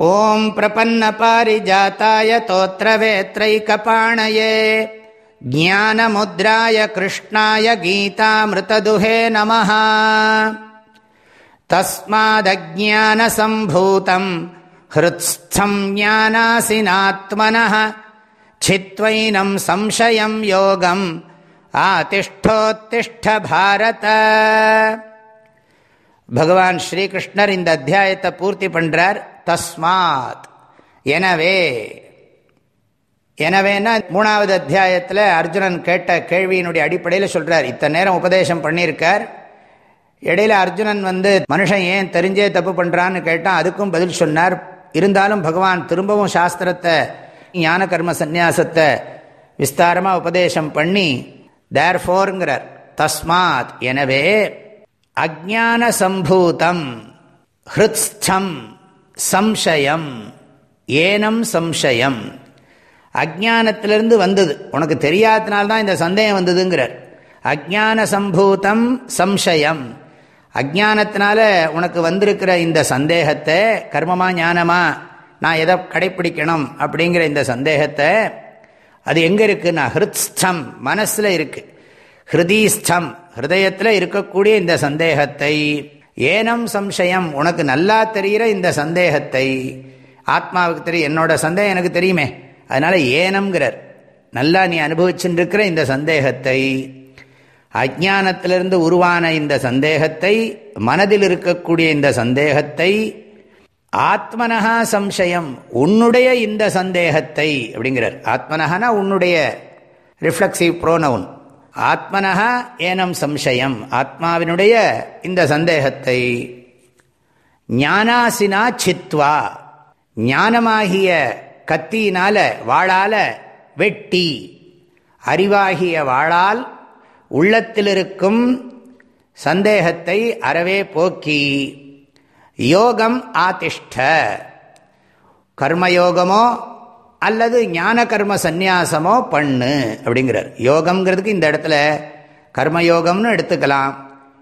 ॐ प्रपन्नपारिजाताय तोत्रवेत्रैकपाणये ज्ञानमुद्राय कृष्णाय गीतामृतदुहे नमः तस्मादज्ञानसम्भूतम् हृत्स्थम् ज्ञानासिनात्मनः छित्त्वैनम् संशयम् योगम् ஆதிஷ்டோத்திஷ்ட பாரத பகவான் ஸ்ரீகிருஷ்ணர் இந்த அத்தியாயத்தை பூர்த்தி பண்றார் தஸ்மாத். எனவே எனவேனா மூணாவது அத்தியாயத்தில் அர்ஜுனன் கேட்ட கேள்வியினுடைய அடிப்படையில் சொல்கிறார் இத்தனை நேரம் உபதேசம் பண்ணியிருக்கார். இடையில அர்ஜுனன் வந்து மனுஷன் ஏன் தெரிஞ்சே தப்பு பண்ணுறான்னு கேட்டான். அதுக்கும் பதில் சொன்னார். இருந்தாலும் பகவான் திரும்பவும் சாஸ்திரத்தை ஞான கர்ம சந்நியாசத்தை விஸ்தாரமாக உபதேசம் பண்ணி தேர் ஃபோருங்கிறார் தஸ்மாத். எனவே அஜான சம்பூதம் ஹிருத்ஸ்தம். சம்சயம். ஏனம் சம்சயம். அஜானத்திலிருந்து வந்தது. உனக்கு தெரியாதனால்தான் இந்த சந்தேகம் வந்ததுங்கிறார். அஜான சம்பூதம் சம்சயம். அஜானத்தினால உனக்கு வந்திருக்கிற இந்த சந்தேகத்தை கர்மமா ஞானமா நான் எதை கடைப்பிடிக்கணும் அப்படிங்கிற இந்த சந்தேகத்தை அது எங்கே இருக்குன்னா ஹிருத்ஸ்தம் மனசில் இருக்குது ஹிருதீஸ்தம் ஹிருதயத்தில் இருக்கக்கூடிய இந்த சந்தேகத்தை ஏனம் சம்சயம். உனக்கு நல்லா தெரிகிற இந்த சந்தேகத்தை ஆத்மாவுக்கு தெரியும் என்னோட சந்தேகம் எனக்கு தெரியுமே. அதனால ஏனம்ங்கிறார். நல்லா நீ அனுபவிச்சுருக்கிற இந்த சந்தேகத்தை அஜானத்திலிருந்து உருவான இந்த சந்தேகத்தை மனதில் இருக்கக்கூடிய இந்த சந்தேகத்தை ஆத்மனஹா சம்சயம் உன்னுடைய இந்த சந்தேகத்தை அப்படிங்கிறார். ஆத்மனஹனா உன்னுடைய ரிஃப்ளக்சிவ் ப்ரோனவுன் ஆத்மனஹா ஏனம் சம்சயம். ஆத்மாவினுடைய இந்த சந்தேகத்தை ஞானாசினா சித்வா. ஞானமாகிய கத்தியினால வாழால வெட்டி. அறிவாகிய வாழால் உள்ளத்தில் இருக்கும் சந்தேகத்தை அறவே போக்கி. யோகம் ஆதிஷ்ட. கர்மயோகமோ அல்லது ஞான கர்ம சந்நியாசமோ பண்ணு அப்படிங்கிறார். யோகம்ங்கிறதுக்கு இந்த இடத்துல கர்மயோகம்னு எடுத்துக்கலாம்.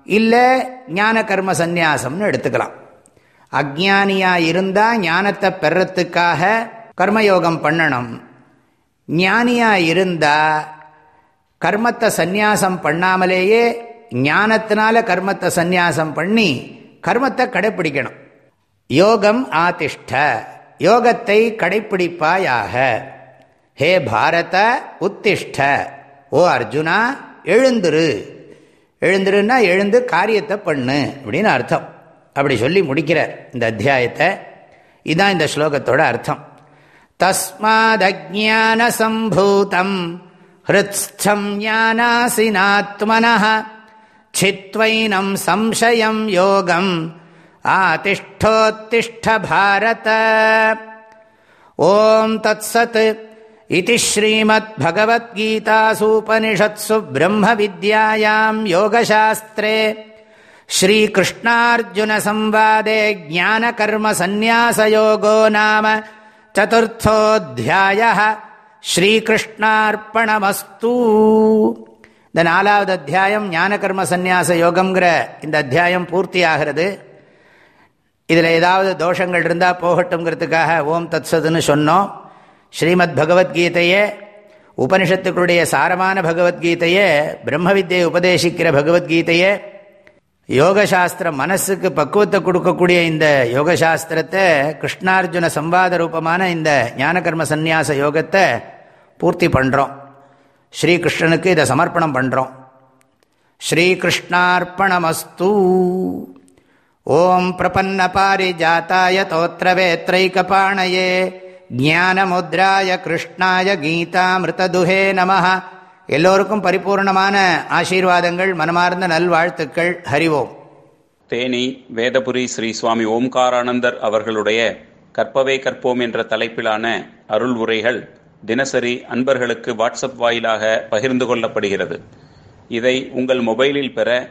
இல்லை ஞான கர்ம சந்நியாசம்னு எடுத்துக்கலாம். அஜானியாக இருந்தால் ஞானத்தை பெறத்துக்காக கர்மயோகம் பண்ணணும். ஞானியாக இருந்தால் கர்மத்தை சந்நியாசம் பண்ணாமலேயே ஞானத்தினால கர்மத்தை சந்நியாசம் பண்ணி கர்மத்தை கடைப்பிடிக்கணும். யோகம் ஆதிஷ்ட. யோகத்தை கடைப்பிடிப்பாயாக. ஹே பாரத உத்திஷ்ட. ஓ அர்ஜுனா எழுந்துரு. எழுந்துருன்னா எழுந்து காரியத்தை பண்ணு அப்படின்னு அர்த்தம். அப்படி சொல்லி முடிக்கிறார் இந்த அத்தியாயத்தை. இதுதான் இந்த ஸ்லோகத்தோட அர்த்தம். தஸ்மாத் சம்பூதம் ஹிருத்ஸ்தம் ஞானாசினாத்மன சித்வைனம் சம்சயம் யோகம் ஆதிஷ்டோத்திஷ்ட பாரத ஓம் தத்சத். இது ஸ்ரீமத் பகவத்கீதாசூபனிஷத்சு பிரம்ம வித்யாயாம் யோகசாஸ்திரே ஸ்ரீகிருஷ்ணார்ஜுனசம்வாதே ஜானகர்மசந்நியாசயோகோ நாம சதுர்த்தோத்தியாய ஸ்ரீகிருஷ்ணார்ப்பணமஸ்தூ இந்த நாலாவது அத்தியாயம் ஞானகர்ம சந்நியாச இந்த அத்தியாயம் பூர்த்தியாகிறது. இதில் ஏதாவது தோஷங்கள் இருந்தால் போகட்டும்ங்கிறதுக்காக ஓம் தத்சதுன்னு சொன்னோம். ஸ்ரீமத் பகவத்கீதையே உபனிஷத்துக்களுடைய சாரமான பகவத்கீதையே பிரம்ம வித்தியை உபதேசிக்கிற பகவத்கீதையே யோகசாஸ்திரம் மனசுக்கு பக்குவத்தை கொடுக்கக்கூடிய இந்த யோகசாஸ்திரத்தை கிருஷ்ணார்ஜுன சம்பாத ரூபமான இந்த ஞானகர்ம சந்நியாச யோகத்தை பூர்த்தி பண்ணுறோம் ஸ்ரீகிருஷ்ணனுக்கு இதை சமர்ப்பணம் பண்ணுறோம் ஸ்ரீகிருஷ்ணார்ப்பணமஸ்தூ. ஓம் பிரபன்ன பாரிஜாத்தாய தோத்திரவேத்ரைகபாணயே கிருஷ்ணாய கீதாமிருததுஹே நம எல்லோருக்கும் பரிபூர்ணமான ஆசீர்வாதங்கள் மனமார்ந்த நல்வாழ்த்துக்கள். ஹரிவோம் தேனி வேதபுரி ஸ்ரீ சுவாமி ஓம்காரானந்தர் அவர்களுடைய கற்பவே கற்போம் என்ற தலைப்பிலான அருள் உரைகள் தினசரி அன்பர்களுக்கு வாட்ஸ்அப் வாயிலாக பகிர்ந்து கொள்ளப்படுகிறது. இதை உங்கள் மொபைலில் பெற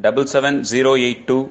double seven zero eight two